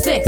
26.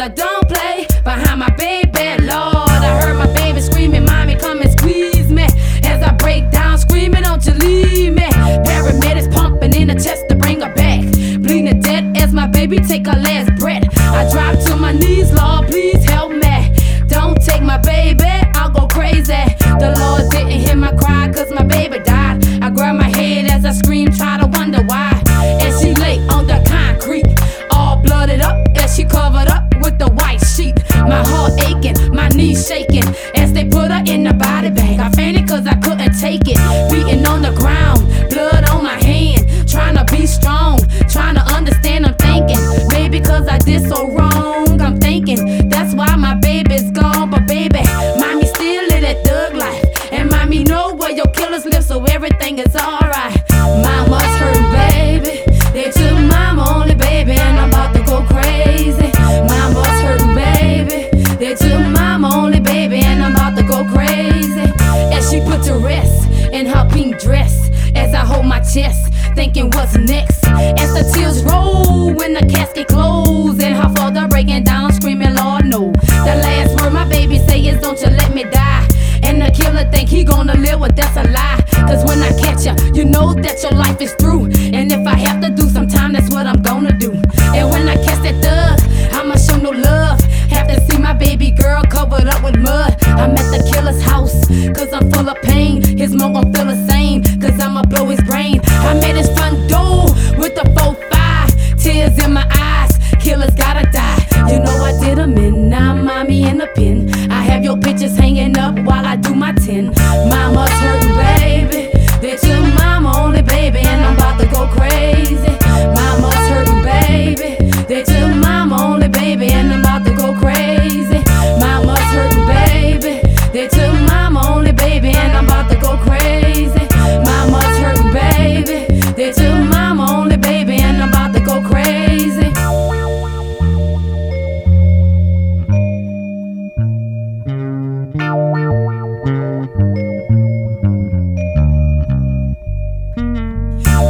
I don't play behind my baby, Lord. I heard my baby screaming, Mommy, come and squeeze me. As I break down, screaming, don't you leave me. Paramedics pumping in the chest to bring her back. Bleeding death as my baby take her last breath. I drop to my knees, Lord, please couldn't take it. Beating on the ground, blood on my hand. Trying to be strong, trying to understand. I'm thinking, maybe cause I did so wrong. I'm thinking, that's why my baby's gone. But baby, mommy still live that thug life. And mommy know where your killers live, so everything is alright. Mama's Rest in her pink dress, as I hold my chest, thinking what's next. As the tears roll when the casket close, and her father breaking down, screaming, Lord, no. The last word my baby say is, Don't you let me die. And the killer think he gonna live, but that's a lie. Cause when I catch ya, you know that your life is through. Hanging up while I do my 10. Mama's hurting, baby. They took mama only, baby, and I'm about to go crazy.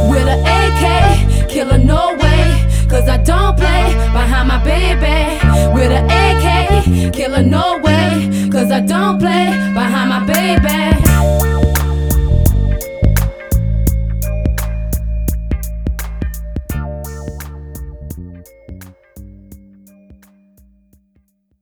With an AK, killer no way. Cause I don't play behind my baby. With an AK, killer no way. Cause I don't play behind my baby.